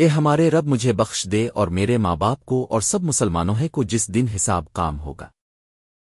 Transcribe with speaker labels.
Speaker 1: اے ہمارے رب مجھے بخش دے اور میرے ماں باپ کو اور سب مسلمانوں ہے کو جس دن حساب کام ہوگا۔